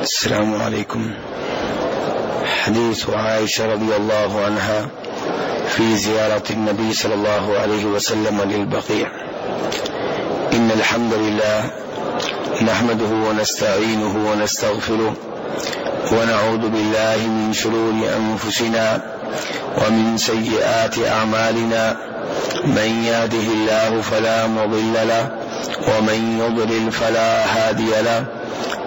السلام عليكم. حديث عائشة رضي الله عنها في زيارة النبي صلى الله عليه وسلم للبقيع. إن الحمد لله نحمده ونستعينه ونستغفره ونعوذ بالله من شرور أنفسنا ومن سيئات أعمالنا. من يهده الله فلا مضل له ومن يضلل فلا هادي له.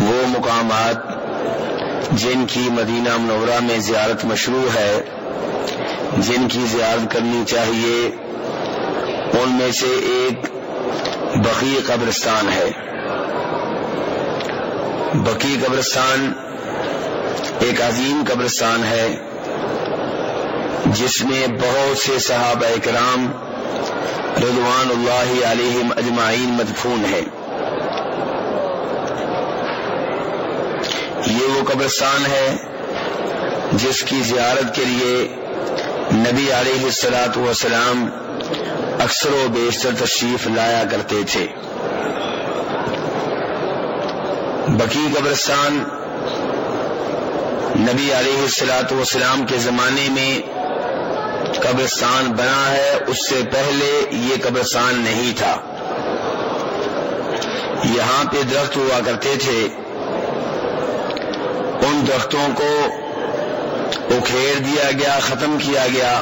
وہ مقامات جن کی مدینہ منورہ میں زیارت مشروع ہے، جن کی زیارت کرنی چاہیے، ان میں سے ایک بقی قبرستان ہے۔ بقی قبرستان ایک عظیم قبرستان ہے، جس میں بہت سے صحابہ اکرام رضوان اللہ علیہم اجمعین مدفون ہیں۔ یہ وہ قبرستان ہے جس کی زیارت کے لیے نبی علیہ السلاط وسلام اکثر و بیشتر تشریف لایا کرتے تھے۔ بقی قبرستان نبی علیہ السلاط وسلام کے زمانے میں قبرستان بنا ہے، اس سے پہلے یہ قبرستان نہیں تھا۔ یہاں پہ درخت ہوا کرتے تھے۔ ان درختوں کو اکھیڑ دیا گیا، ختم کیا گیا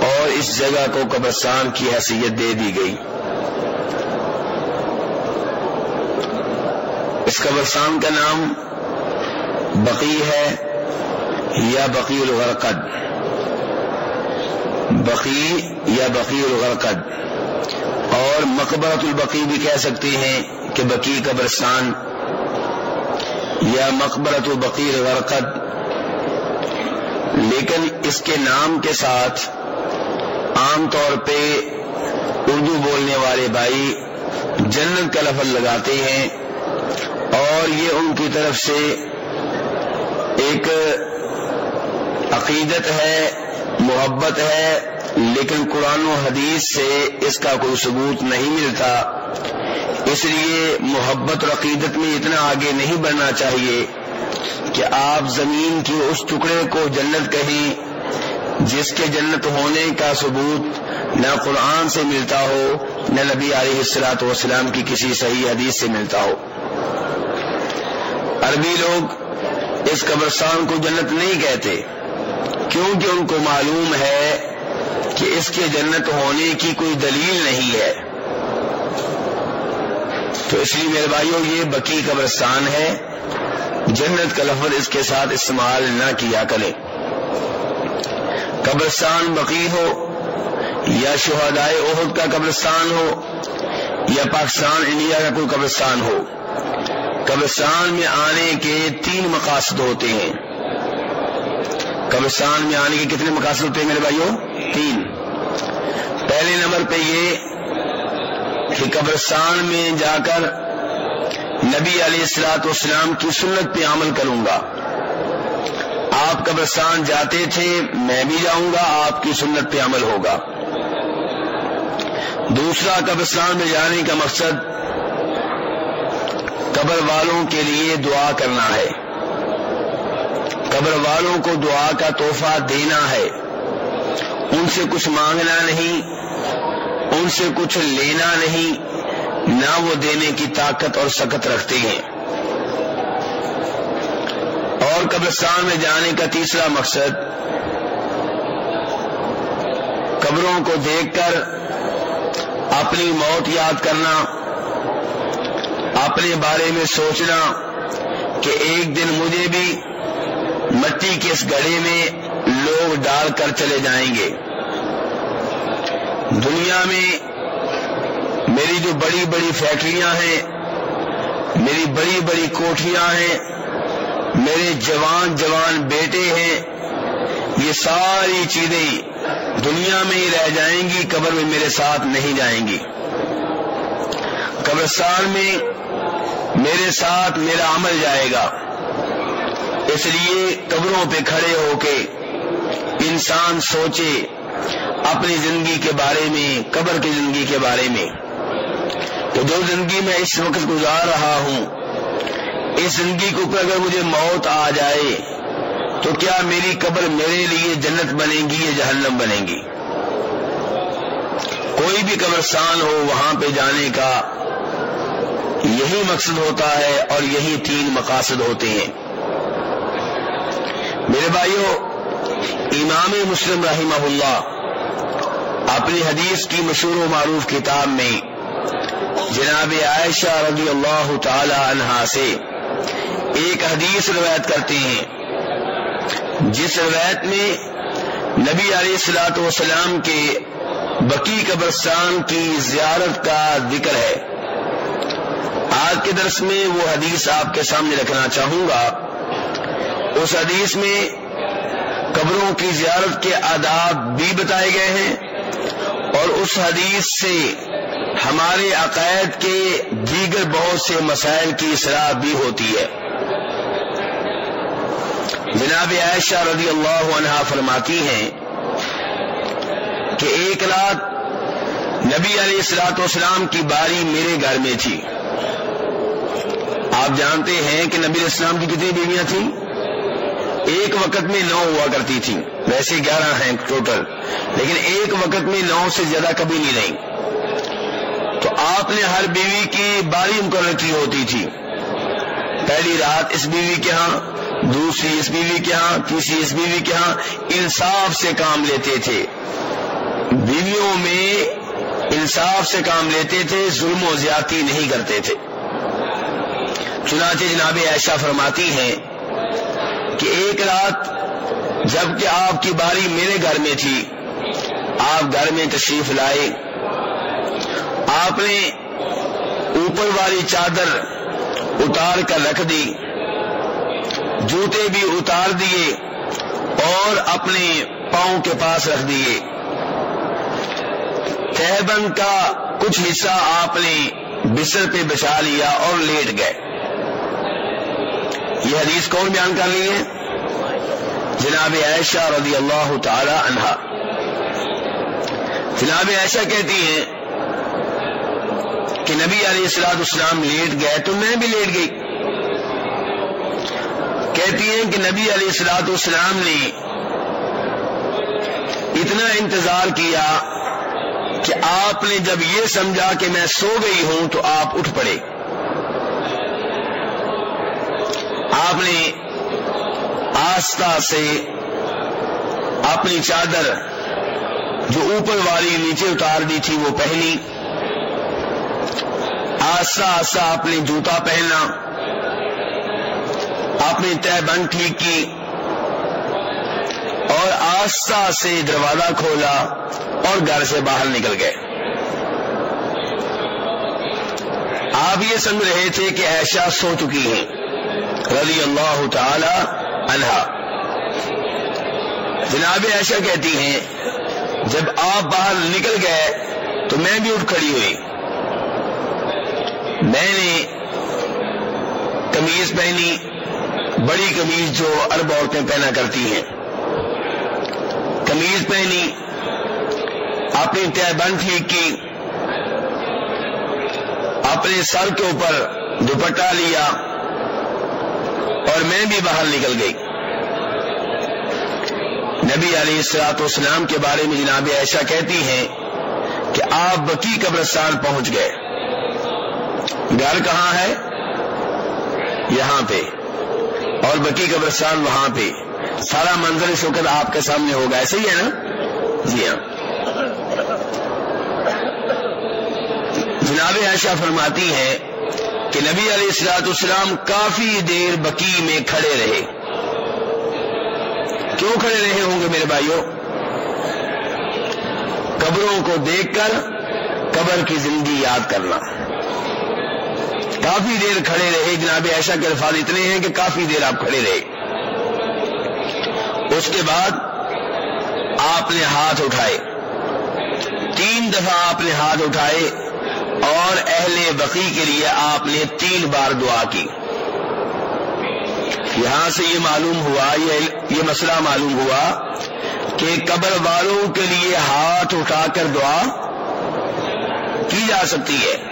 اور اس جگہ کو قبرستان کی حیثیت دے دی گئی۔ اس قبرستان کا نام بقی ہے یا بقی الغرقد۔ بقی یا بقی الغرقد۔ اور مقبرت البقی بھی کہہ سکتے ہیں کہ بقی قبرستان یا مقبرت البقی الغرقد لیکن اس کے نام کے ساتھ عام طور پہ اردو بولنے والے بھائی جنت کا لفظ لگاتے ہیں اور یہ ان کی طرف سے ایک عقیدت ہے، محبت ہے، لیکن قرآن و حدیث سے اس کا کوئی ثبوت نہیں ملتا۔ اس لیے محبت اور عقیدت میں اتنا آگے نہیں بڑھنا چاہیے کہ آپ زمین کے اس ٹکڑے کو جنت کہیں جس کے جنت ہونے کا ثبوت نہ قرآن سے ملتا ہو، نہ نبی علیہ السلاط وسلام کی کسی صحیح حدیث سے ملتا ہو۔ عربی لوگ اس قبرستان کو جنت نہیں کہتے، کیونکہ ان کو معلوم ہے کہ اس کے جنت ہونے کی کوئی دلیل نہیں ہے۔ تو اس لیے میرے بھائیوں یہ بکی قبرستان ہے۔ جنت کا لفظ اس کے ساتھ استعمال نہ کیا کریں قبرستان بقی ہو، یا شہدائے عہد کا قبرستان ہو، یا پاکستان، انڈیا کا کوئی قبرستان ہو۔ قبرستان میں آنے کے تین مقاصد ہوتے ہیں۔ قبرستان میں آنے کے کتنے مقاصد ہوتے ہیں میرے بھائیوں تین۔ پہلے نمبر پہ یہ کہ قبرستان میں جا کر نبی علیہ السلاط والسلام کی سنت پہ عمل کروں گا۔ آپ قبرستان جاتے تھے، میں بھی جاؤں گا، آپ کی سنت پہ عمل ہوگا۔ دوسرا قبرستان میں جانے کا مقصد قبر والوں کے لیے دعا کرنا ہے۔ قبر والوں کو دعا کا تحفہ دینا ہے۔ ان سے کچھ مانگنا نہیں ان سے کچھ لینا نہیں، نہ وہ دینے کی طاقت اور سکت رکھتے ہیں۔ اور قبرستان میں جانے کا تیسرا مقصد، قبروں کو دیکھ کر اپنی موت یاد کرنا، اپنے بارے میں سوچنا کہ ایک دن مجھے بھی مٹی کے اس گڑھے میں لوگ ڈال کر چلے جائیں گے۔ دنیا میں میری جو بڑی بڑی فیکٹریاں ہیں، میری بڑی بڑی کوٹھیاں ہیں، میرے جوان جوان بیٹے ہیں، یہ ساری چیزیں دنیا میں ہی رہ جائیں گی، قبر میں میرے ساتھ نہیں جائیں گی۔ قبرستان میں میرے ساتھ میرا عمل جائے گا۔ اس لیے قبروں پہ کھڑے ہو کے انسان سوچے اپنی زندگی کے بارے میں، قبر کی زندگی کے بارے میں۔ تو جو زندگی میں اس وقت گزار رہا ہوں، اس زندگی کے اوپر اگر مجھے موت آ جائے، تو کیا میری قبر میرے لیے جنت بنے گی یا جہنم بنے گی؟ کوئی بھی قبرستان ہو وہاں پہ جانے کا یہی مقصد ہوتا ہے اور یہی تین مقاصد ہوتے ہیں۔ میرے بھائیوں امام مسلم رحمہ اللہ اپنی حدیث کی مشہور و معروف کتاب میں جناب عائشہ رضی اللہ تعالی عنہا سے ایک حدیث روایت کرتے ہیں۔ جس روایت میں نبی علیہ السلاۃ والسلام کے بقی قبرستان کی زیارت کا ذکر ہے۔ آج کے درس میں وہ حدیث آپ کے سامنے رکھنا چاہوں گا۔ اس حدیث میں قبروں کی زیارت کے آداب بھی بتائے گئے ہیں۔ اور اس حدیث سے ہمارے عقائد کے دیگر بہت سے مسائل کی اصلاح بھی ہوتی ہے۔ جناب عائشہ رضی اللہ عنہ فرماتی ہیں کہ ایک رات نبی علیہ السلاط والسلام کی باری میرے گھر میں تھی۔ آپ جانتے ہیں کہ نبی علیہ السلام کی کتنی بیویاں تھیں؟ ایک وقت میں نو ہوا کرتی تھی۔ ویسے گیارہ ہیں ٹوٹل۔ لیکن ایک وقت میں نو سے زیادہ کبھی نہیں رہی۔ تو آپ نے ہر بیوی کی باری مقرر کی ہوتی تھی۔ پہلی رات اس بیوی کے ہاں دوسری اس بیوی کے ہاں تیسری اس بیوی کے ہاں انصاف سے کام لیتے تھے۔ بیویوں میں انصاف سے کام لیتے تھے، ظلم و زیادتی نہیں کرتے تھے۔ چنانچہ جناب ایشا فرماتی ہیں کہ ایک رات جبکہ آپ کی باری میرے گھر میں تھی، آپ گھر میں تشریف لائے۔ آپ نے اوپر والی چادر اتار کر رکھ دی، جوتے بھی اتار دیے اور اپنے پاؤں کے پاس رکھ دیے۔ تہبند کا کچھ حصہ آپ نے بسر پہ بچا لیا اور لیٹ گئے۔ یہ حدیث کون بیان کر لی ہے جناب عائشہ رضی اللہ تعالی عنہا۔ جناب عائشہ کہتی ہیں کہ نبی علیہ السلاط اسلام لیٹ گئے تو میں بھی لیٹ گئی۔ کہتی ہیں کہ نبی علیہ السلاط اسلام نے اتنا انتظار کیا کہ آپ نے جب یہ سمجھا کہ میں سو گئی ہوں تو آپ اٹھ پڑے۔ آپ نے آستہ سے اپنی چادر جو اوپر والی نیچے اتار دی تھی وہ پہنی۔ آستہ آستہ اپنی جوتا پہننا اپنی تہ بند ٹھیک کی۔ اور آستہ سے دروازہ کھولا اور گھر سے باہر نکل گئے۔ آپ یہ سمجھ رہے تھے کہ ایشا سو چکی ہیں۔ رضی اللہ تعالی عنہا۔ جناب ایشا کہتی ہیں، جب آپ باہر نکل گئے تو میں بھی اٹھ کھڑی ہوئی۔ میں نے کمیز پہنی، بڑی کمیز جو ارب عورتیں پہنا کرتی ہیں۔ کمیز پہنی، اپنی تہ بند ٹھیک کی اپنے سر کے اوپر دوپٹہ لیا۔ اور میں بھی باہر نکل گئی۔ نبی علیہ السلاط اسلام کے بارے میں جناب ایشا کہتی ہیں کہ آپ بکی قبرستان پہنچ گئے۔ گھر کہاں ہے؟ یہاں پہ۔ اور بکی قبرستان وہاں پہ۔ سارا منظر اس وقت آپ کے سامنے ہوگا۔ ایسے ہی ہے نا؟ جی ہاں۔ جناب ایشا فرماتی ہیں کہ نبی علیہ السلاط اسلام کافی دیر بکی میں کھڑے رہے۔ کیوں کھڑے رہے ہوں گے میرے بھائیوں قبروں کو دیکھ کر قبر کی زندگی یاد کرنا۔ کافی دیر کھڑے رہے، جناب ایسا کے الفاظ اتنے ہیں کہ کافی دیر آپ کھڑے رہے۔ اس کے بعد آپ نے ہاتھ اٹھائے۔ تین دفعہ آپ نے ہاتھ اٹھائے۔ اور اہل بقی کے لیے آپ نے تین بار دعا کی۔ یہاں سے یہ معلوم ہوا، یہ مسئلہ معلوم ہوا کہ قبر والوں کے لیے ہاتھ اٹھا کر دعا کی جا سکتی ہے۔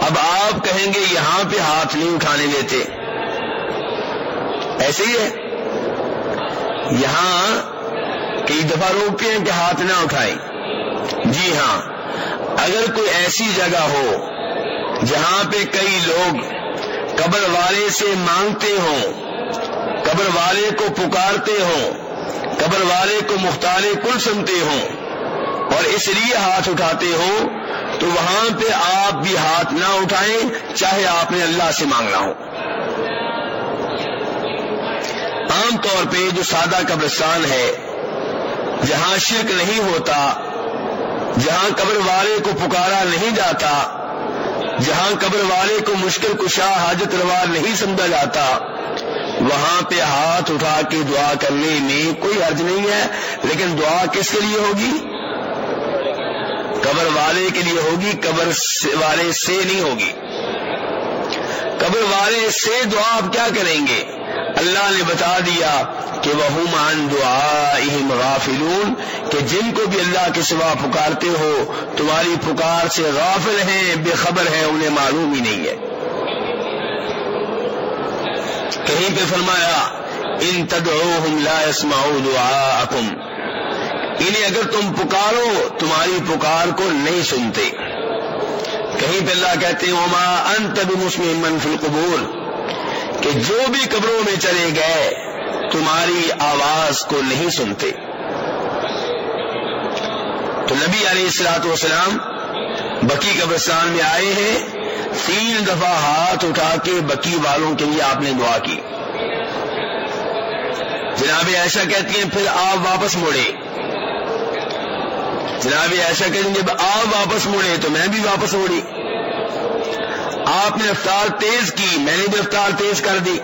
اب آپ کہیں گے، یہاں پہ ہاتھ نہیں اٹھانے دیتے۔ ایسے ہی ہے۔ یہاں کئی دفعہ روکتے ہیں کہ ہاتھ نہ اٹھائیں۔ جی ہاں۔ اگر کوئی ایسی جگہ ہو جہاں پہ کئی لوگ قبر والے سے مانگتے ہوں، قبر والے کو پکارتے ہوں، قبر والے کو مختار کل سنتے ہوں اور اس لیے ہاتھ اٹھاتے ہوں تو وہاں پہ آپ بھی ہاتھ نہ اٹھائیں چاہے آپ نے اللہ سے مانگنا ہو۔ عام طور پہ جو سادہ قبرستان ہے، جہاں شرک نہیں ہوتا جہاں قبر والے کو پکارا نہیں جاتا، جہاں قبر والے کو مشکل کشا حاجت روا نہیں سمجھا جاتا، وہاں پہ ہاتھ اٹھا کے دعا کرنے میں کوئی حرج نہیں ہے، لیکن دعا کس کے لیے ہوگی؟ قبر والے کے لیے ہوگی، قبر والے سے نہیں ہوگی۔ قبر والے سے دعا آپ کیا کریں گے؟ اللہ نے بتا دیا کہ وہ مان دعا غافلون کہ جن کو بھی اللہ کے سوا پکارتے ہو، تمہاری پکار سے غافل ہیں، بے خبر ہیں، انہیں معلوم ہی نہیں ہے۔ کہیں پہ فرمایا، ان تدعوہم لا يسمعوا دعاءکم انہیں اگر تم پکارو، تمہاری پکار کو نہیں سنتے۔ کہیں پہ اللہ کہتے ہیں، وما انت بمسمع من فی القبور۔ کہ جو بھی قبروں میں چلے گئے، تمہاری آواز کو نہیں سنتے۔ تو نبی علیہ السلاط والسلام بکی قبرستان میں آئے ہیں، تین دفعہ ہاتھ اٹھا کے بکی والوں کے لیے آپ نے دعا کی۔ جناب ایسا کہتی ہیں، پھر آپ واپس مڑے۔ جناب ایسا کہیں جب آپ واپس مڑے تو میں بھی واپس مڑی۔ آپ نے رفتار تیز کی، میں نے بھی رفتار تیز کر دی۔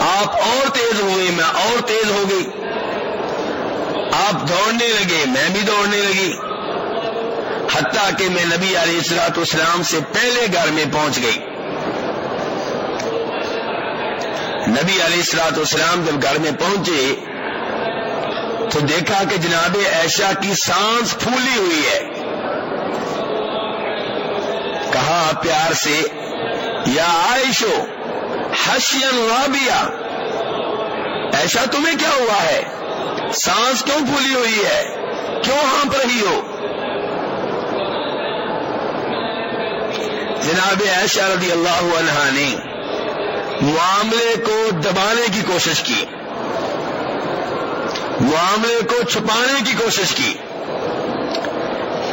آپ اور تیز ہوئے میں اور تیز ہو گئی۔ آپ دوڑنے لگے، میں بھی دوڑنے لگی۔ حتیٰ کہ میں نبی علیہ السلاط اسلام سے پہلے گھر میں پہنچ گئی۔ نبی علیہ السلاط اسلام جب گھر میں پہنچے تو دیکھا کہ جناب ایشا کی سانس پھولی ہوئی ہے۔ پیار سے، یا عائشو حشین رابیا ایسا تمہیں کیا ہوا ہے؟ سانس کیوں پھولی ہوئی ہے؟ کیوں ہانپ رہی ہو؟ جناب ایشا رضی اللہ عنہ نے معاملے کو دبانے کی کوشش کی، معاملے کو چھپانے کی کوشش کی۔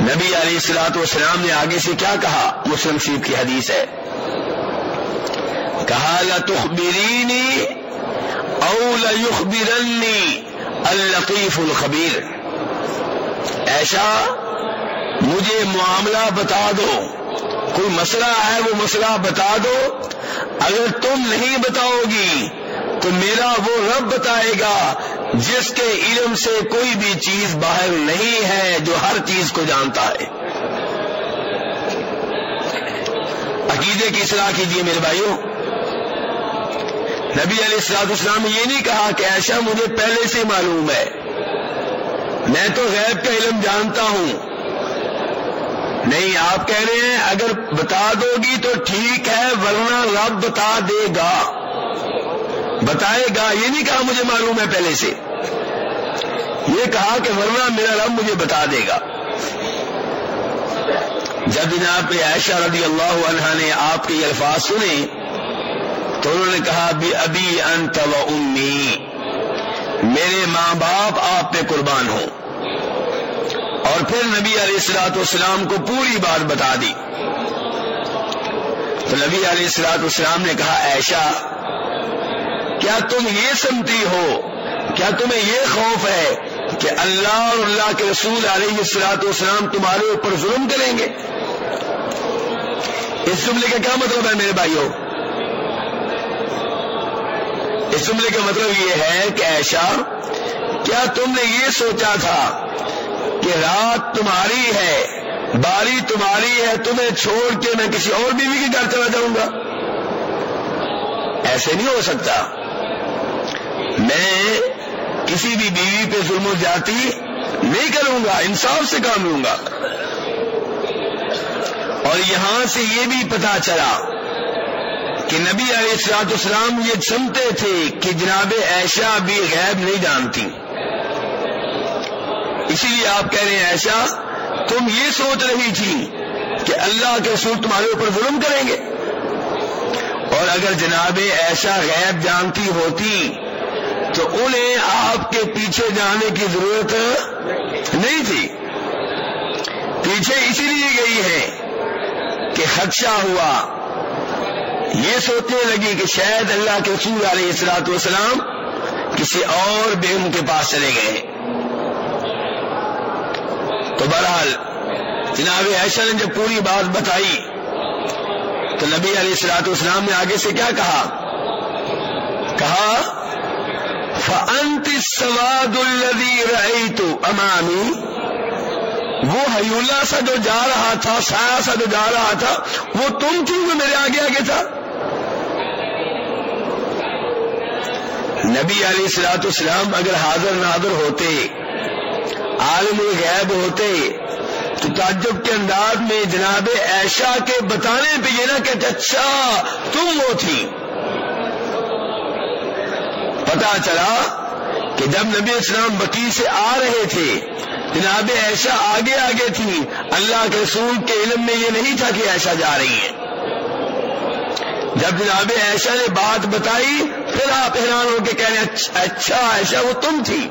نبی علیہ السلاط والسلام نے آگے سے کیا کہا؟ مسلم شریف کی حدیث ہے۔ کہا، لتخبرینی او ليخبرنی اللطیف الخبیر۔ ایسا مجھے معاملہ بتا دو۔ کوئی مسئلہ ہے، وہ مسئلہ بتا دو۔ اگر تم نہیں بتاؤ گی تو میرا وہ رب بتائے گا جس کے علم سے کوئی بھی چیز باہر نہیں ہے جو ہر چیز کو جانتا ہے۔ عقیدے کی اصلاح کیجیے میرے بھائیوں۔ نبی علیہ السلاط اسلام نے یہ نہیں کہا کہ ایسا مجھے پہلے سے معلوم ہے۔ میں تو غیب کا علم جانتا ہوں۔ نہیں، آپ کہہ رہے ہیں، اگر بتا دو گی تو ٹھیک ہے، ورنہ رب بتا دے گا۔ بتائے گا، یہ نہیں کہا مجھے معلوم ہے پہلے سے۔ یہ کہا کہ ورنہ میرا رب مجھے بتا دے گا۔ جب جناب عائشہ رضی اللہ عنہ نے آپ کے یہ الفاظ سنے، تو انہوں نے کہا بھی ابھی انت و امی، میرے ماں باپ آپ پہ قربان ہوں۔ اور پھر نبی علیہ السلاط والسلام کو پوری بات بتا دی۔ تو نبی علیہ السلاط والسلام نے کہا ایشا کیا تم یہ سمتی ہو؟ کیا تمہیں یہ خوف ہے کہ اللہ اور اللہ کے رسول علیہ السلاط والسلام تمہارے اوپر ظلم کریں گے۔ اس جملے کا کیا مطلب ہے میرے بھائیوں؟ اس جملے کا مطلب یہ ہے کہ ایشا کیا تم نے یہ سوچا تھا کہ رات تمہاری ہے، باری تمہاری ہے، تمہیں چھوڑ کے میں کسی اور بیوی کے گھر چلا جاؤں گا؟ ایسے نہیں ہو سکتا۔ میں کسی بھی بیوی پہ ظلم و جاتی نہیں کروں گا، انصاف سے کام لوں گا۔ اور یہاں سے یہ بھی پتا چلا کہ نبی علیہ السلاط اسلام یہ سنتے تھے کہ جناب ایشا بھی غیب نہیں جانتی۔ اسی لیے آپ کہہ رہے ہیں ایشا تم یہ سوچ رہی تھی کہ اللہ کے رسول تمہارے اوپر ظلم کریں گے۔ اور اگر جناب ایشا غیب جانتی ہوتی تو انہیں آپ کے پیچھے جانے کی ضرورت نہیں تھی۔ پیچھے اسی لیے گئی ہے کہ خدشہ ہوا۔ یہ سوچنے لگی کہ شاید اللہ کے رسول علیہ السلاط والسلام کسی اور بیگم کے پاس چلے گئے۔ تو بہرحال جناب ایشا نے جب پوری بات بتائی تو نبی علیہ السلاط والسلام نے آگے سے کیا کہا؟ کہا فنت سواد الدی رہی تو وہ حیولہ سا جو جا رہا تھا، سایہ سا جو جا رہا تھا، وہ تم تھی جو میرے آگے آگے تھا؟ نبی علیہ السلاط اسلام اگر حاضر ناظر ہوتے، عالم غیب ہوتے، تو تعجب کے انداز میں جناب ایشا کے بتانے پہ یہ نہ کہتے اچھا تم وہ تھی پتا چلا کہ جب نبی اسلام بکی سے آ رہے تھے، جناب ایشا آگے آگے تھی، اللہ کے رسول کے علم میں یہ نہیں تھا کہ ایشا جا رہی ہے۔ جب جناب ایشا نے بات بتائی، پھر آپ حیران ہو کے کہہ رہے ہیں اچھا, اچھا ایشا وہ تم تھی۔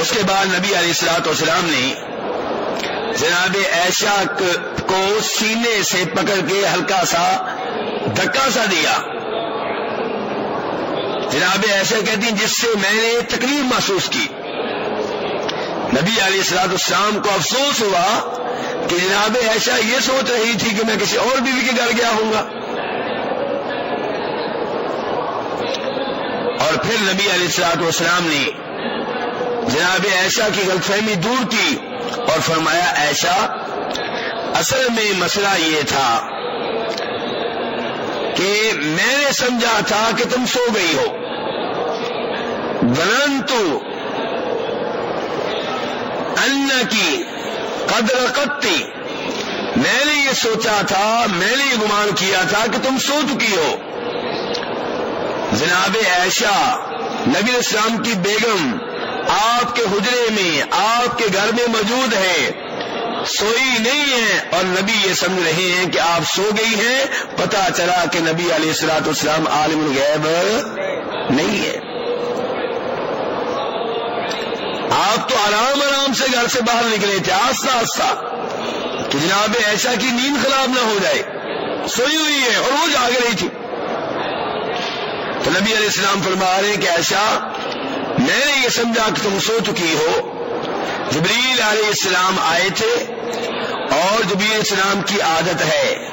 اس کے بعد نبی علیہ السلاط والسلام نے جناب ایشا کو سینے سے پکڑ کے ہلکا سا دھکا سا دیا۔ جناب ایسا کہتی ہیں جس سے میں نے تکلیف محسوس کی۔ نبی علیہ السلاط السلام کو افسوس ہوا کہ جناب ایشا یہ سوچ رہی تھی کہ میں کسی اور بیوی کے گھر گیا ہوں گا۔ اور پھر نبی علیہ السلاط والسلام نے جناب ایشا کی غلط فہمی دور کی اور فرمایا ایشا اصل میں مسئلہ یہ تھا کہ میں نے سمجھا تھا کہ تم سو گئی ہو۔ گننتو ان کی قدر قطی میں نے یہ سوچا تھا، میں نے یہ گمان کیا تھا کہ تم سو چکی ہو۔ جناب ایشا نبی اسلام کی بیگم، آپ کے حجرے میں، آپ کے گھر میں موجود ہے سوئی نہیں ہے اور نبی یہ سمجھ رہے ہیں کہ آپ سو گئی ہیں، پتا چلا کہ نبی علیہ السلاط اسلام عالم الغیب نہیں ہے۔ آپ تو آرام آرام سے گھر سے باہر نکلے تھے، آستہ آستہ۔ کہ جناب ایسا کی نیند خراب نہ ہو جائے۔ سوئی ہوئی ہے اور وہ جاگ رہی تھی۔ تو نبی علیہ السلام فرما رہے ہیں کہ ایسا میں نے یہ سمجھا کہ تم سو چکی ہو جبریل علیہ السلام آئے تھے اور جبریل السلام کی عادت ہے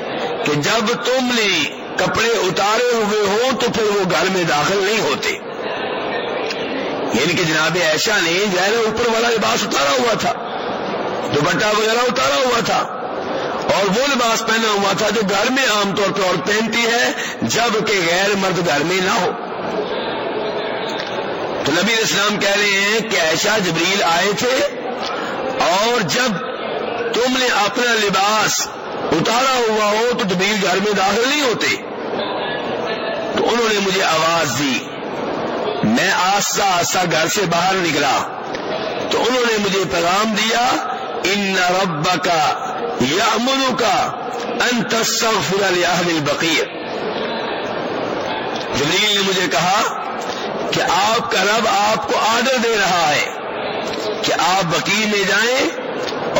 کہ جب تم نے کپڑے اتارے ہوئے ہوں تو پھر وہ گھر میں داخل نہیں ہوتے۔ یعنی کہ جناب ایشا نے ظاہر اوپر والا لباس اتارا ہوا تھا، دوپٹہ وغیرہ اتارا ہوا تھا اور وہ لباس پہنا ہوا تھا جو گھر میں عام طور پہ عورت پہنتی ہے جبکہ غیر مرد گھر میں نہ ہو۔ تو نبی اسلام کہہ رہے ہیں کہ ایشا جبریل آئے تھے اور جب تم نے اپنا لباس اتارا ہوا ہو تو جبریل گھر میں داخل نہیں ہوتے۔ تو انہوں نے مجھے آواز دی، میں آستہ آستہ گھر سے باہر نکلا۔ تو انہوں نے مجھے پیغام دیا، ان رب کا یا امنو کا انتصف البقیر جبریل نے مجھے کہا کہ آپ کا رب آپ کو آرڈر دے رہا ہے۔ کہ آپ بقی میں جائیں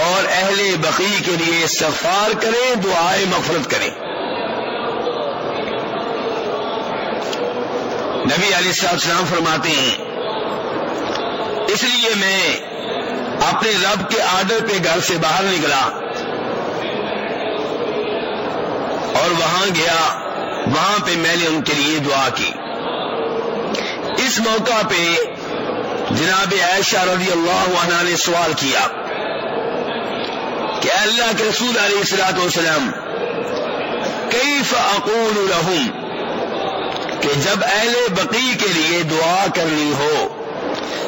اور اہل بقی کے لیے استغفار کریں دعائیں مفرت کریں۔ نبی علیہ السلام فرماتے ہیں، اس لیے میں اپنے رب کے آرڈر پہ گھر سے باہر نکلا اور وہاں گیا، وہاں پہ میں نے ان کے لیے دعا کی۔ اس موقع پہ جناب عائشہ رضی اللہ عنہ نے سوال کیا کہ اللہ کے رسول علیہ السلاط والسلام کئی فعقول رہوں کہ جب اہل بقی کے لیے دعا کرنی ہو،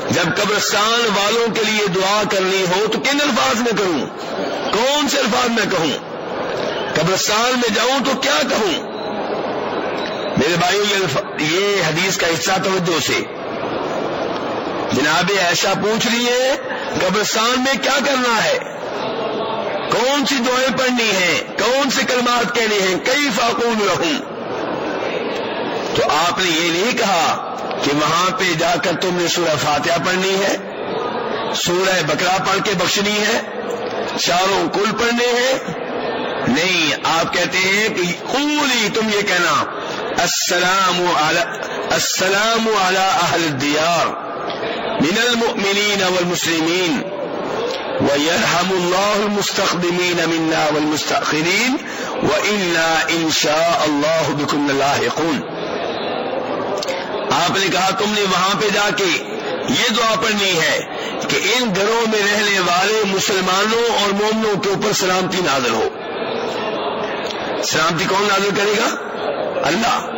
جب قبرستان والوں کے لیے دعا کرنی ہو، تو کن الفاظ میں کہوں؟ کون سے الفاظ میں کہوں؟ قبرستان میں جاؤں تو کیا کہوں؟ میرے بھائی یہ حدیث کا حصہ توجہ سے۔ جناب ایسا پوچھ رہی ہے قبرستان میں کیا کرنا ہے؟ کون سی دعائیں پڑھنی ہیں؟ کون سے کلمات کہنے ہیں؟ کئی فاقون رہوں تو آپ نے یہ نہیں کہا کہ وہاں پہ جا کر تم نے سورہ فاتحہ پڑھنی ہے، سورہ بکرا پڑھ کے بخشنی ہے، چاروں کل پڑھنے ہیں۔ نہیں، آپ کہتے ہیں کہ خولی تم یہ کہنا، السلام السلام علی اہل الدیار۔ من المؤمنین والمسلمین ويرحم الله المستخدمين منا والمستأخرين، وإنا إن شاء الله بكم لاحقون آپ نے کہا، تم نے وہاں پہ جا کے یہ دعا پڑھنی ہے کہ ان گھروں میں رہنے والے مسلمانوں اور مومنوں کے اوپر سلامتی نازل ہو۔ سلامتی کون نازل کرے گا؟ اللہ۔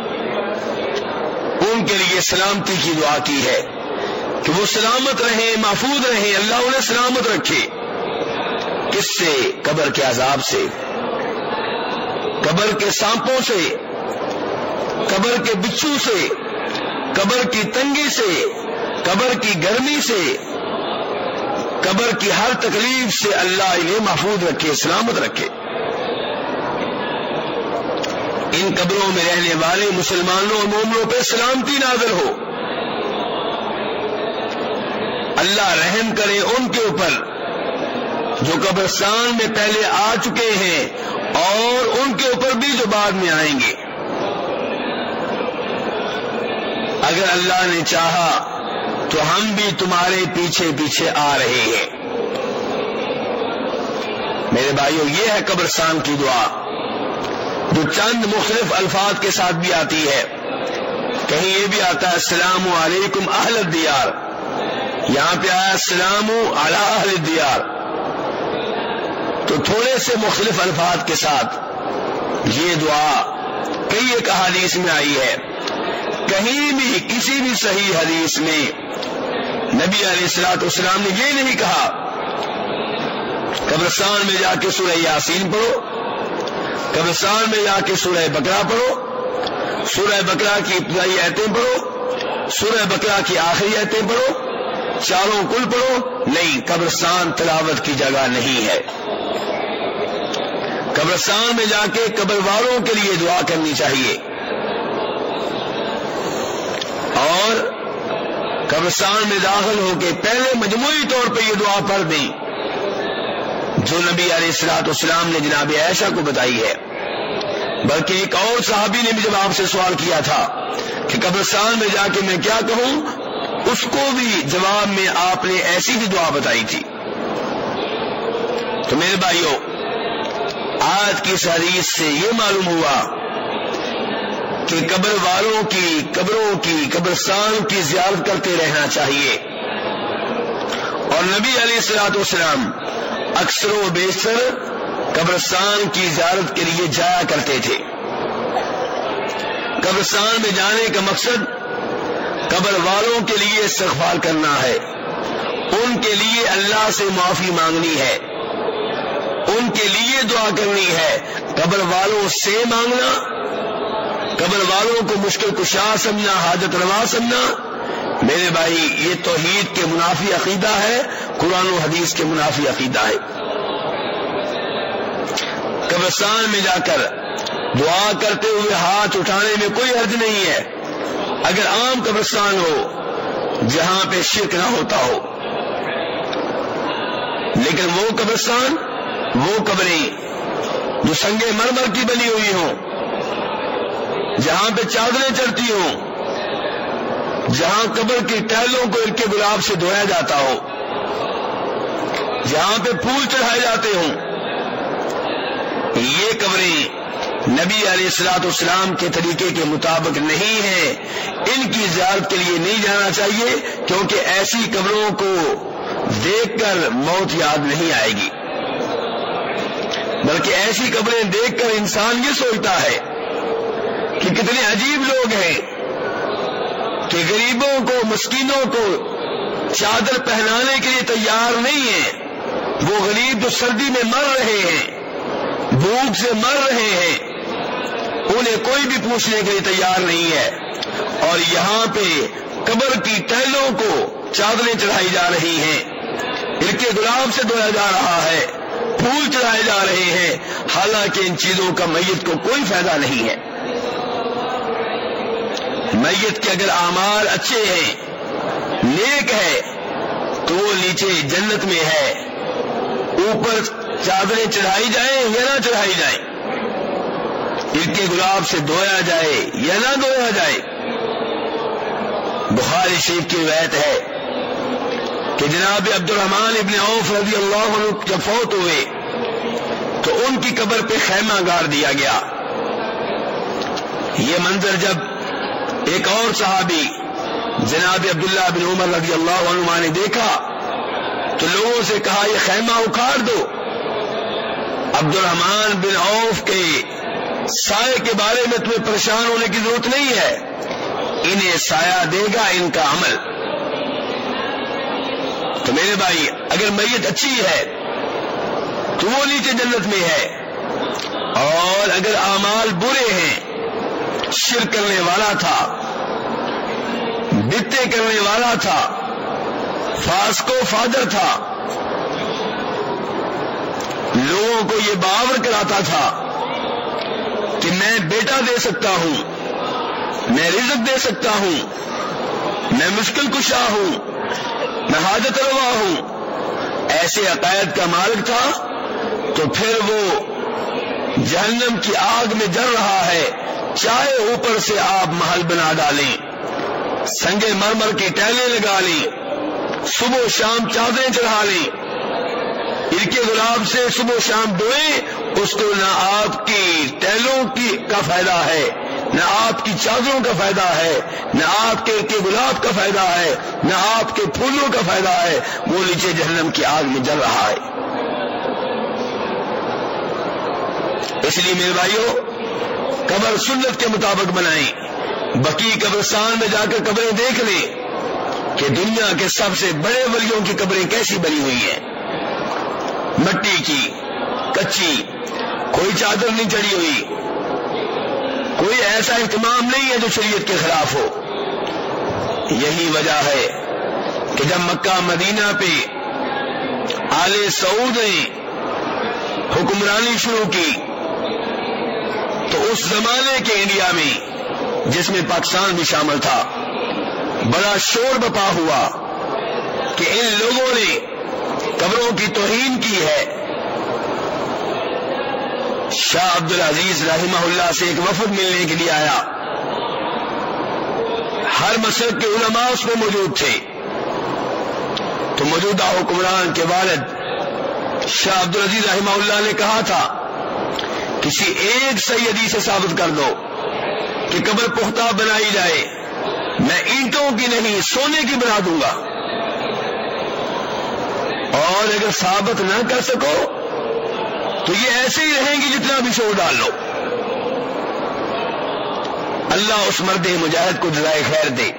ان کے لیے سلامتی کی دعا کی ہے۔ کہ وہ سلامت رہیں محفوظ رہیں اللہ انہیں سلامت رکھے۔ کس سے؟ قبر کے عذاب سے۔ قبر کے سانپوں سے۔ قبر کے بچھو سے۔ قبر کی تنگی سے۔ قبر کی گرمی سے۔ قبر کی ہر تکلیف سے اللہ انہیں محفوظ رکھے، سلامت رکھے۔ ان قبروں میں رہنے والے مسلمانوں اور مومنوں پہ سلامتی نازل ہو۔ اللہ رحم کرے ان کے اوپر جو قبرستان میں پہلے آ چکے ہیں اور ان کے اوپر بھی جو بعد میں آئیں گے۔ اگر اللہ نے چاہا تو ہم بھی تمہارے پیچھے پیچھے آ رہے ہیں۔ میرے بھائیوں یہ ہے قبرستان کی دعا۔ جو چند مختلف الفاظ کے ساتھ بھی آتی ہے۔ کہیں یہ بھی آتا ہے، السلام علیکم اہل الدیار۔ یہاں پہ آیا، السلام علی اہل الدیار۔ تو تھوڑے سے مختلف الفاظ کے ساتھ یہ دعا کئی ایک احادیث میں آئی ہے۔ کہیں بھی کسی بھی صحیح حدیث میں نبی علیہ السلاط اسلام نے یہ نہیں کہا، قبرستان میں جا کے سورہ یاسین پڑھو، قبرستان میں جا کے سورہ بکرا پڑھو، سورہ بکرا کی ابتدائی ایتیں پڑھو، سورہ بکرا کی آخری ایتیں پڑھو چاروں کل پڑھو، نہیں، قبرستان تلاوت کی جگہ نہیں ہے۔ قبرستان میں جا کے قبر والوں کے لیے دعا کرنی چاہیے۔ اور قبرستان میں داخل ہو کے پہلے مجموعی طور پہ یہ دعا پڑھ دیں۔ جو نبی علیہ السلاط اسلام نے جناب عائشہ کو بتائی ہے۔ بلکہ ایک اور صحابی نے بھی جب آپ سے سوال کیا تھا کہ قبرستان میں جا کے میں کیا کہوں اس کو بھی جواب میں آپ نے ایسی ہی دعا بتائی تھی۔ تو میرے بھائیوں آج کی اس حدیث سے یہ معلوم ہوا کہ قبر والوں کی قبروں کی قبرستان کی زیارت کرتے رہنا چاہیے۔ اور نبی علیہ السلاط والسلام اکثر و بیشتر قبرستان کی زیارت کے لیے جایا کرتے تھے۔ قبرستان میں جانے کا مقصد قبر والوں کے لیے استغفار کرنا ہے۔ ان کے لیے اللہ سے معافی مانگنی ہے۔ ان کے لیے دعا کرنی ہے۔ قبر والوں سے مانگنا۔ قبر والوں کو مشکل کشا سمجھنا، حاجت روا سمجھنا۔ میرے بھائی، یہ توحید کے منافی عقیدہ ہے، قرآن و حدیث کے منافی عقیدہ ہے۔ قبرستان میں جا کر دعا کرتے ہوئے ہاتھ اٹھانے میں کوئی حرج نہیں ہے۔ اگر عام قبرستان ہو، جہاں پہ شرک نہ ہوتا ہو۔ لیکن وہ قبرستان، وہ قبریں جو سنگے مرمر کی بنی ہوئی ہوں، جہاں پہ چادریں چڑھتی ہوں، جہاں قبر کی ٹہلوں کو ان کے گلاب سے دھویا جاتا ہو، جہاں پہ پھول چڑھائے جاتے ہوں، یہ قبریں نبی علیہ السلاط اسلام کے طریقے کے مطابق نہیں ہے، ان کی زیارت کے لیے نہیں جانا چاہیے، کیونکہ ایسی قبروں کو دیکھ کر موت یاد نہیں آئے گی۔ بلکہ ایسی قبریں دیکھ کر انسان یہ سوچتا ہے کہ کتنے عجیب لوگ ہیں کہ غریبوں کو، مسکینوں کو چادر پہنانے کے لیے تیار نہیں ہیں۔ وہ غریب جو سردی میں مر رہے ہیں، بھوک سے مر رہے ہیں۔ انہیں کوئی بھی پوچھنے کے لیے تیار نہیں ہے۔ اور یہاں پہ قبر کی ٹہلوں کو چادریں چڑھائی جا رہی ہیں۔ ان کے گلاب سے دھویا جا رہا ہے۔ پھول چڑھائے جا رہے ہیں۔ حالانکہ ان چیزوں کا میت کو کوئی فائدہ نہیں ہے۔ میت کے اگر اعمال اچھے ہیں، نیک ہے، تو وہ نیچے جنت میں ہے۔ اوپر چادریں چڑھائی جائیں یا نہ چڑھائی جائیں۔ کے گلاب سے دھویا جائے یا نہ دھویا جائے۔ بخاری شریف کی روایت ہے کہ جناب عبد الرحمان ابن عوف رضی اللہ عنہ جب فوت ہوئے تو ان کی قبر پہ خیمہ گار دیا گیا۔ یہ منظر جب ایک اور صحابی جناب عبداللہ بن عمر رضی اللہ عنہ نے دیکھا تو لوگوں سے کہا، یہ خیمہ اکھاڑ دو۔ عبد الرحمان بن عوف کے سائے کے بارے میں تمہیں پریشان ہونے کی ضرورت نہیں ہے۔ انہیں سایہ دے گا ان کا عمل۔ تو میرے بھائی، اگر میت اچھی ہے، تو وہ نیچے جنت میں ہے۔ اور اگر اعمال برے ہیں شر کرنے والا تھا بتے کرنے والا تھا فاسکو فادر تھا، لوگوں کو یہ باور کراتا تھا کہ میں بیٹا دے سکتا ہوں، میں رزق دے سکتا ہوں، میں مشکل کشا ہوں، میں حاجت روا ہوں۔ ایسے عقائد کا مالک تھا تو پھر وہ جہنم کی آگ میں جل رہا ہے۔ چاہے اوپر سے آپ محل بنا ڈالیں سنگے مرمر کی ٹہلیں لگا لیں، صبح شام چادریں چڑھا لیں۔ ارکے گلاب سے صبح شام ڈوئیں اس کو نہ آپ کی ٹہلوں کی کا فائدہ ہے، نہ آپ کی چادروں کا فائدہ ہے، نہ آپ کے ارکے گلاب کا فائدہ ہے، نہ آپ کے پھولوں کا فائدہ ہے، وہ نیچے جہنم کی آگ میں جل رہا ہے۔ اس لیے میرے بھائیوں قبر سنت کے مطابق بنائیں۔ بکی قبرستان میں جا کر قبریں دیکھ لیں کہ دنیا کے سب سے بڑے ولیوں کی قبریں کیسی بنی ہوئی ہیں۔ مٹی کی، کچی، کوئی چادر نہیں چڑھی ہوئی۔ کوئی ایسا اہتمام نہیں ہے جو شریعت کے خلاف ہو۔ یہی وجہ ہے کہ جب مکہ، مدینہ پہ آل سعود نے حکمرانی شروع کی، تو اس زمانے کے انڈیا میں، جس میں پاکستان بھی شامل تھا، بڑا شور بپا ہوا کہ ان لوگوں نے قبروں کی توہین کی ہے۔ شاہ عبد العزیز رحمہ اللہ سے ایک وفد ملنے کے لیے آیا۔ ہر مسجد کے علماء اس میں موجود تھے۔ تو موجودہ حکمران کے والد شاہ عبد العزیز رحمہ اللہ نے کہا تھا، کسی ایک سیدی سے ثابت کر دو کہ قبر پختہ بنائی جائے۔ میں اینٹوں کی نہیں، سونے کی بنا دوں گا۔ اور اگر ثابت نہ کر سکو، تو یہ ایسے ہی رہیں گی جتنا بھی شور ڈال لو۔ اللہ اس مرد مجاہد کو جزائے خیر دے۔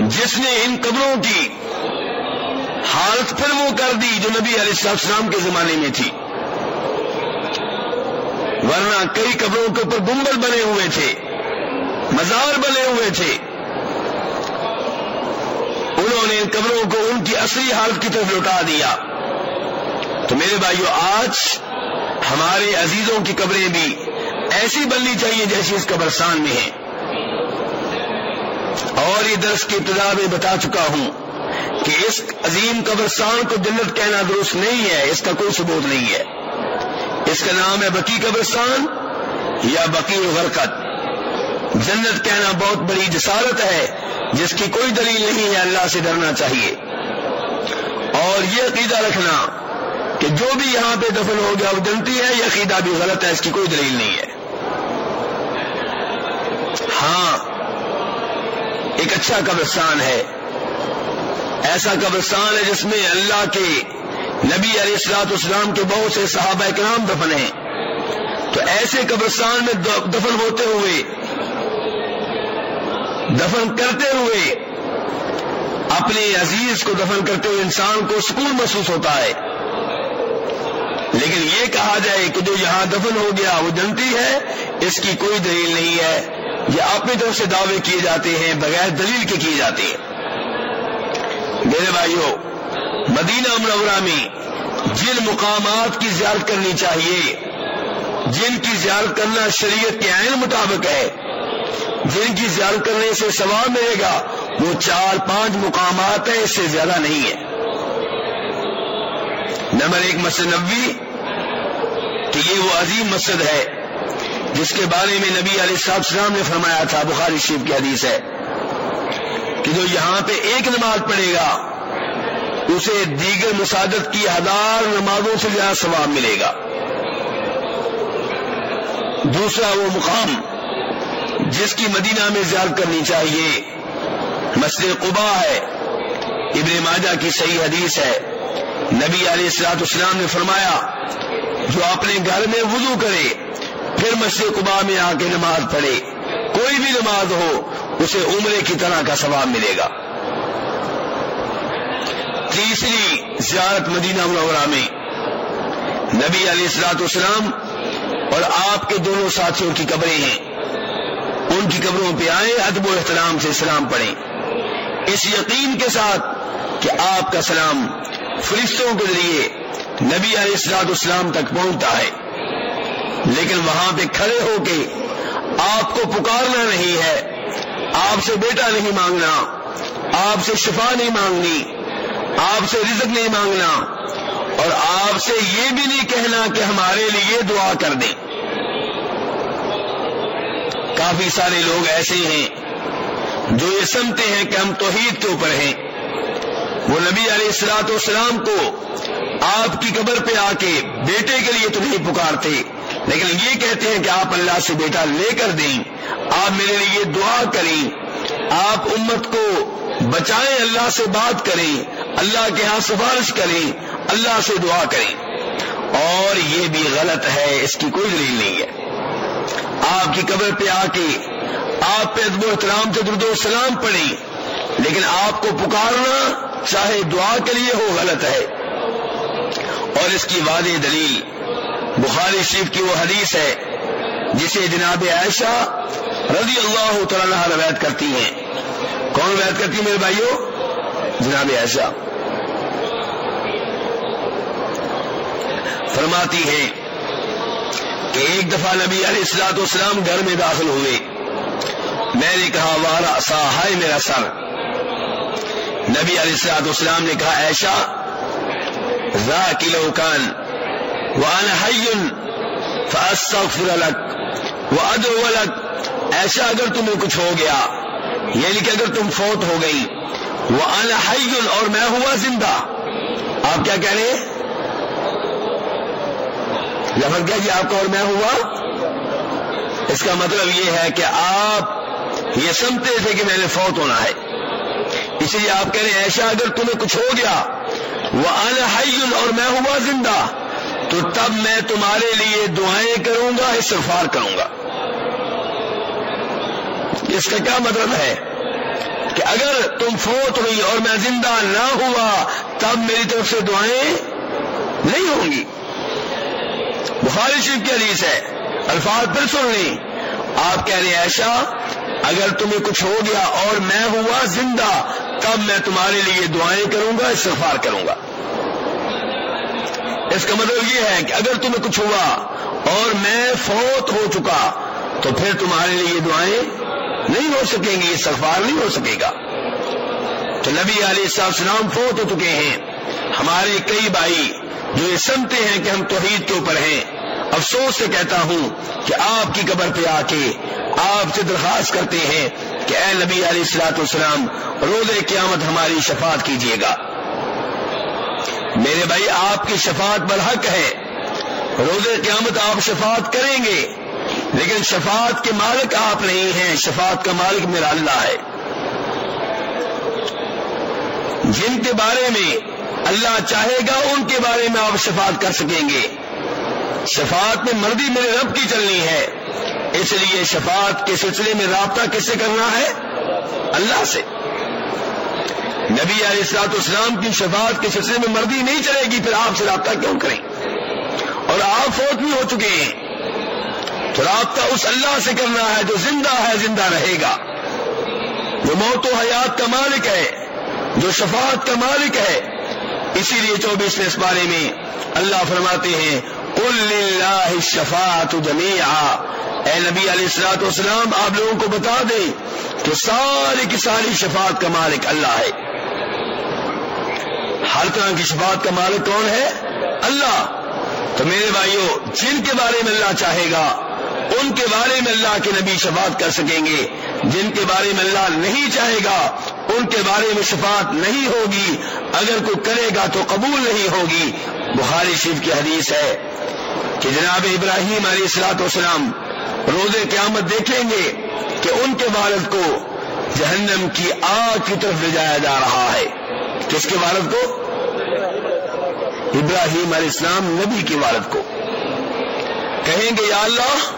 جس نے ان قبروں کی حالت پھر وہ کر دی جو نبی علیہ السلام کے زمانے میں تھی۔ ورنہ کئی قبروں کے اوپر گنبل بنے ہوئے تھے، مزار بنے ہوئے تھے۔ انہوں نے ان قبروں کو ان کی اصلی حالت کی طرف لوٹا دیا۔ تو میرے بھائیو، آج ہمارے عزیزوں کی قبریں بھی ایسی بننی چاہیے جیسی اس قبرستان میں ہیں۔ اور یہ درس کی ابتدا میں بتا چکا ہوں کہ اس عظیم قبرستان کو جنت کہنا درست نہیں ہے، اس کا کوئی ثبوت نہیں ہے۔ اس کا نام ہے بکی قبرستان یا بکی غرقت جنت کہنا بہت بڑی جسارت ہے، جس کی کوئی دلیل نہیں ہے، اللہ سے ڈرنا چاہیے۔ اور یہ عقیدہ رکھنا کہ جو بھی یہاں پہ دفن ہو گیا، وہ جنتی ہے یہ عقیدہ بھی غلط ہے، اس کی کوئی دلیل نہیں ہے۔ ہاں ایک اچھا قبرستان ہے۔ ایسا قبرستان ہے جس میں اللہ کے نبی علیہ السلاط اسلام کے بہت سے صحابہ کرام دفن ہیں۔ تو ایسے قبرستان میں دفن ہوتے ہوئے دفن کرتے ہوئے اپنے عزیز کو دفن کرتے ہوئے انسان کو سکون محسوس ہوتا ہے۔ لیکن یہ کہا جائے کہ جو یہاں دفن ہو گیا وہ جنتی ہے، اس کی کوئی دلیل نہیں ہے۔ یہ اپنی طرف سے دعوے کیے جاتے ہیں، بغیر دلیل کے کیے جاتے ہیں۔ میرے بھائیوں، مدینہ منورہ میں جن مقامات کی زیارت کرنی چاہیے، جن کی زیارت کرنا شریعت کے عین مطابق ہے جن کی زیارت کرنے سے ثواب ملے گا، وہ چار پانچ مقامات ہیں، اس سے زیادہ نہیں ہے نمبر ایک مسجد نبوی کہ یہ وہ عظیم مسجد ہے، جس کے بارے میں نبی علیہ صاحب السلام نے فرمایا تھا، بخاری شریف کی حدیث ہے۔ کہ جو یہاں پہ ایک نماز پڑھے گا، اسے دیگر مساجد کی ہزار نمازوں سے زیادہ ثواب ملے گا۔ دوسرا وہ مقام جس کی مدینہ میں زیارت کرنی چاہیے۔ مسجد قبا ہے۔ ابن ماجہ کی صحیح حدیث ہے۔ نبی علیہ السلاط اسلام نے فرمایا، جو اپنے گھر میں وضو کرے، پھر مسجد قبا میں آ کے نماز پڑھے۔ کوئی بھی نماز ہو، اسے عمرے کی طرح کا ثواب ملے گا۔ تیسری زیارت مدینہ منورہ میں۔ نبی علیہ السلاط اسلام اور آپ کے دونوں ساتھیوں کی قبریں ہیں۔ ان کی قبروں پہ آئے ادب و احترام سے سلام پڑھیں۔ اس یقین کے ساتھ کہ آپ کا سلام فرشتوں کے ذریعے نبی علیہ السلاط اسلام تک پہنچتا ہے۔ لیکن وہاں پہ کھڑے ہو کے آپ کو پکارنا نہیں ہے، آپ سے بیٹا نہیں مانگنا، آپ سے شفا نہیں مانگنی، آپ سے رزق نہیں مانگنا اور آپ سے یہ بھی نہیں کہنا کہ ہمارے لیے دعا کر دیں۔ کافی سارے لوگ ایسے ہیں جو یہ سمتے ہیں کہ ہم توحید کے اوپر ہیں۔ وہ نبی علیہ السلاط والسلام کو آپ کی قبر پہ آ کے بیٹے کے لیے تو نہیں پکارتے، لیکن یہ کہتے ہیں کہ آپ اللہ سے بیٹا لے کر دیں، آپ میرے لیے دعا کریں، آپ امت کو بچائیں، اللہ سے بات کریں، اللہ کے ہاں سفارش کریں، اللہ سے دعا کریں۔ اور یہ بھی غلط ہے، اس کی کوئی دلیل نہیں ہے۔ آپ کی قبر پہ آ کے آپ پہ ادب و احترام سے درد و سلام پڑھیں۔ لیکن آپ کو پکارنا چاہے دعا کے لیے ہو، غلط ہے۔ اور اس کی واضح دلیل بخاری شریف کی وہ حدیث ہے، جسے جناب عائشہ رضی اللہ تعالیٰ روایت کرتی ہیں۔ کون روایت کرتی ہیں میرے بھائیوں جناب عائشہ۔ فرماتی ہے کہ ایک دفعہ نبی علیہ السلاط اسلام گھر میں داخل ہوئے۔ میں نے کہا وارا سا ہے میرا سر! نبی علیہ السلاط اسلام نے کہا ایشا را کلو کان وان حین فاستغفر لک وادعو لک. ایسا اگر تمہیں کچھ ہو گیا یعنی کہ اگر تم فوت ہو گئی وہ ان اور میں ہوا زندہ۔ آپ کیا کہہ رہے ہیں؟ لفظ کیا جی آپ کا اور میں ہوا؟ اس کا مطلب یہ ہے کہ آپ یہ سمتے تھے کہ میں نے فوت ہونا ہے۔ اسی لیے آپ کہہ رہے ہیں ایسا اگر تمہیں کچھ ہو گیا، وہ ان اور میں ہوا زندہ، تو تب میں تمہارے لیے دعائیں کروں گا، استغفار کروں گا۔ اس کا کیا مطلب ہے؟ کہ اگر تم فوت ہوئی اور میں زندہ نہ ہوا، تب میری طرف سے دعائیں نہیں ہوں گی۔ بخاری شریف کی حدیث ہے۔ الفاظ پھر سن لی آپ کہہ رہے ایشا اگر تمہیں کچھ ہو گیا اور میں ہوا زندہ، تب میں تمہارے لیے دعائیں کروں گا، استغفار کروں گا۔ اس کا مطلب یہ ہے کہ اگر تمہیں کچھ ہوا اور میں فوت ہو چکا، تو پھر تمہارے لیے دعائیں نہیں ہو سکیں گے استغفار نہیں ہو سکے گا۔ تو نبی علیہ السلام فوت ہو چکے ہیں۔ ہمارے کئی بھائی جو یہ سنتے ہیں کہ ہم توحید کے اوپر ہیں افسوس سے کہتا ہوں کہ آپ کی قبر پہ آ کے آپ سے درخواست کرتے ہیں کہ اے نبی علیہ السلاط والسلام روز قیامت ہماری شفاعت کیجیے گا۔ میرے بھائی، آپ کی شفاعت برحق ہے۔ روز قیامت آپ شفاعت کریں گے، لیکن شفاعت کے مالک آپ نہیں ہیں، شفاعت کا مالک میرا اللہ ہے۔ جن کے بارے میں اللہ چاہے گا، ان کے بارے میں آپ شفاعت کر سکیں گے۔ شفاعت میں مردی میرے رب کی چلنی ہے۔ اس لیے شفاعت کے سلسلے میں رابطہ کس سے کرنا ہے؟ اللہ سے۔ نبی علیہ السلاط اسلام کی شفاعت کے سلسلے میں مردی نہیں چلے گی، پھر آپ سے رابطہ کیوں کریں؟ اور آپ فوت بھی ہو چکے ہیں۔ تو رابطہ اس اللہ سے کرنا ہے جو زندہ ہے، زندہ رہے گا۔ جو موت و حیات کا مالک ہے، جو شفاعت کا مالک ہے۔ اسی لیے چوبیس اس بارے میں اللہ فرماتے ہیں اللہ شفات جمی اے نبی علیہ السلاط والسلام، آپ لوگوں کو بتا دیں کہ ساری کی ساری شفاعت کا مالک اللہ ہے۔ ہر طرح کی شفاعت کا مالک کون ہے؟ اللہ۔ تو میرے بھائیوں جن کے بارے میں اللہ چاہے گا، ان کے بارے میں اللہ کے نبی شفاعت کر سکیں گے۔ جن کے بارے میں اللہ نہیں چاہے گا، ان کے بارے میں شفاعت نہیں ہوگی۔ اگر کوئی کرے گا تو قبول نہیں ہوگی۔ بخاری شریف کی حدیث ہے کہ جناب ابراہیم علیہ السلاط والسلام روز قیامت دیکھیں گے کہ ان کے والد کو جہنم کی آگ کی طرف لے جایا جا رہا ہے۔ کس کے والد کو؟ ابراہیم علیہ السلام نبی کے والد کو۔ کہیں گے، یا اللہ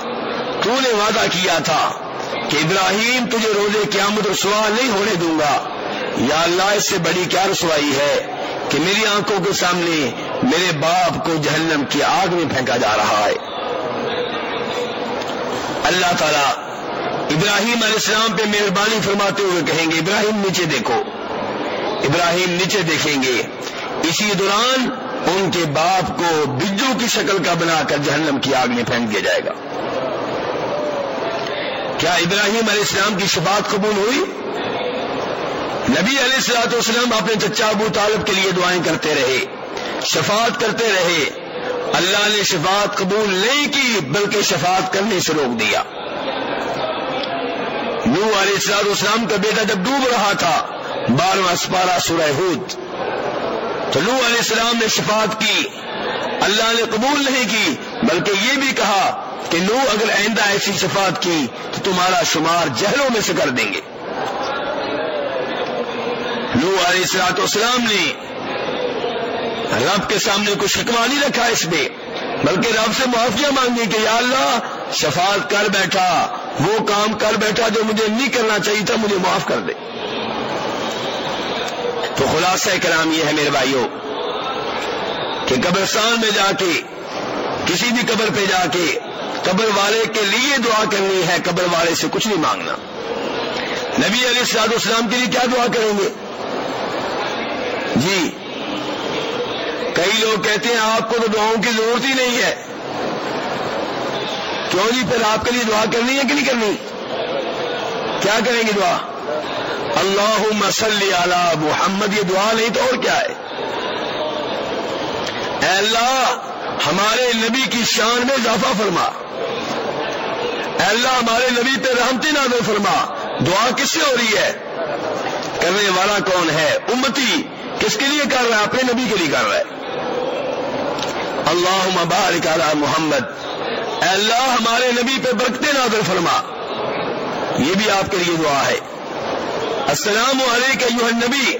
تو نے وعدہ کیا تھا کہ ابراہیم، تجھے روزے قیامت رسوا نہیں ہونے دوں گا۔ یا اللہ، اس سے بڑی کیا رسوائی ہے کہ میری آنکھوں کے سامنے میرے باپ کو جہنم کی آگ میں پھینکا جا رہا ہے۔ اللہ تعالیٰ ابراہیم علیہ السلام پہ مہربانی فرماتے ہوئے کہیں گے، ابراہیم نیچے دیکھو۔ ابراہیم نیچے دیکھیں گے۔ اسی دوران ان کے باپ کو بجو کی شکل کا بنا کر جہنم کی آگ میں پھینک دیا جائے گا۔ کیا ابراہیم علیہ السلام کی شفاعت قبول ہوئی؟ نبی علیہ السلاط والسلام اپنے چچا ابو طالب کے لیے دعائیں کرتے رہے۔ شفاعت کرتے رہے، اللہ نے شفاعت قبول نہیں کی، بلکہ شفاعت کرنے سے روک دیا۔ نو علیہ السلاط اسلام کا بیٹا جب ڈوب رہا تھا، بارہواں سپارہ سورہ ہود۔ تو نو علیہ السلام نے شفاعت کی، اللہ نے قبول نہیں کی، بلکہ یہ بھی کہا کہ نو اگر آئندہ ایسی شفاعت کی تو تمہارا شمار جہلوں میں سے کر دیں گے۔ نو علیہ السلاط اسلام نے رب کے سامنے کچھ شکوا نہیں رکھا اس میں، بلکہ رب سے معافیاں مانگی کہ یا اللہ، شفاعت کر بیٹھا، وہ کام کر بیٹھا جو مجھے نہیں کرنا چاہیے تھا، مجھے معاف کر دے۔ تو خلاصہ کلام یہ ہے میرے بھائیوں، کہ قبرستان میں جا کے، کسی بھی قبر پہ جا کے، قبر والے کے لیے دعا کرنی ہے، قبر والے سے کچھ نہیں مانگنا۔ نبی علی سعد اسلام کے لیے کیا دعا کریں گے؟ جی کئی لوگ کہتے ہیں آپ کو تو دعاؤں کی ضرورت ہی نہیں ہے۔ کیوں جی؟ پھر آپ کے لیے دعا کرنی ہے کہ نہیں کرنی؟ کیا کریں گے دعا؟ اللہ مسلی اعلی محمد، یہ دعا نہیں تو اور کیا ہے؟ اے اللہ، ہمارے نبی کی شان میں اضافہ فرما۔ اے اللہ، ہمارے نبی پہ رحمتی نازل فرما۔ دعا کس سے ہو رہی ہے؟ کرنے والا کون ہے؟ امتی، کس کے لیے کر رہا ہے؟ اپنے نبی کے لیے کر رہا ہے۔ اللہ مبارک علی محمد۔ اے اللہ ہمارے نبی پہ برکتے نازل فرما۔ یہ بھی آپ کے لیے دعا ہے۔ السلام علیکم نبی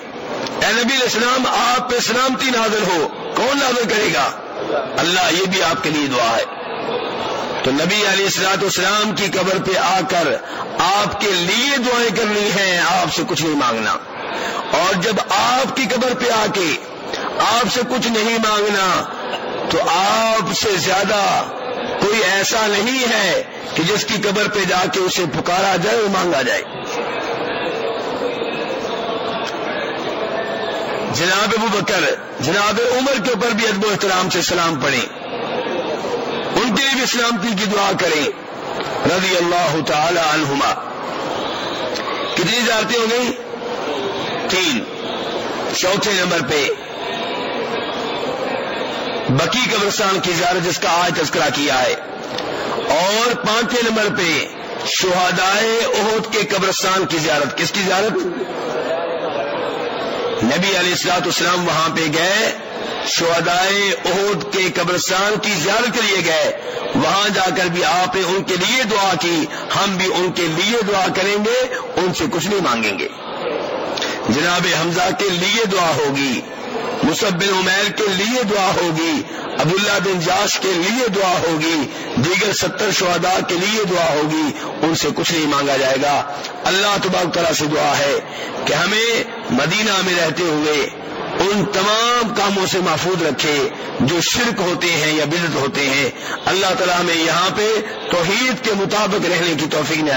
اے نبی السلام، آپ پہ سلامتی نازل ہو۔ کون نازل کرے گا؟ اللہ، یہ بھی آپ کے لیے دعا ہے۔ تو نبی علیہ السلاط اسلام کی قبر پہ آ کر آپ کے لیے دعائیں کرنی ہیں، آپ سے کچھ نہیں مانگنا۔ اور جب آپ کی قبر پہ آ کے آپ سے کچھ نہیں مانگنا تو آپ سے زیادہ کوئی ایسا نہیں ہے کہ جس کی قبر پہ جا کے اسے پکارا جائے اور مانگا جائے۔ جناب ابو بکر، جناب عمر کے اوپر بھی ادب و احترام سے سلام پڑھیں۔ ان کے لیے بھی سلامتی کی دعا کریں۔ رضی اللہ تعالی عنہما۔ کتنی زیارتیں ہو گئی تین۔ چوتھے نمبر پہ بکی قبرستان کی زیارت جس کا آج تذکرہ کیا ہے۔ اور پانچویں نمبر پہ شہدائے عہد کے قبرستان کی زیارت۔ کس کی زیارت؟ نبی علیہ السلاط اسلام وہاں پہ گئے۔ شہدائے عہد کے قبرستان کی زیارت کے لیے گئے۔ وہاں جا کر بھی آپ نے ان کے لیے دعا کی۔ ہم بھی ان کے لیے دعا کریں گے۔ ان سے کچھ نہیں مانگیں گے۔ جناب حمزہ کے لیے دعا ہوگی۔ مصب بن عمیر کے لیے دعا ہوگی، عبداللہ بن جاش کے لیے دعا ہوگی، دیگر ستر شہداء کے لیے دعا ہوگی، ان سے کچھ نہیں مانگا جائے گا۔ اللہ تبارک طرح سے دعا ہے کہ ہمیں مدینہ میں رہتے ہوئے ان تمام کاموں سے محفوظ رکھے، جو شرک ہوتے ہیں یا بدت ہوتے ہیں۔ اللہ تعالیٰ میں یہاں پہ توحید کے مطابق رہنے کی توفیق نے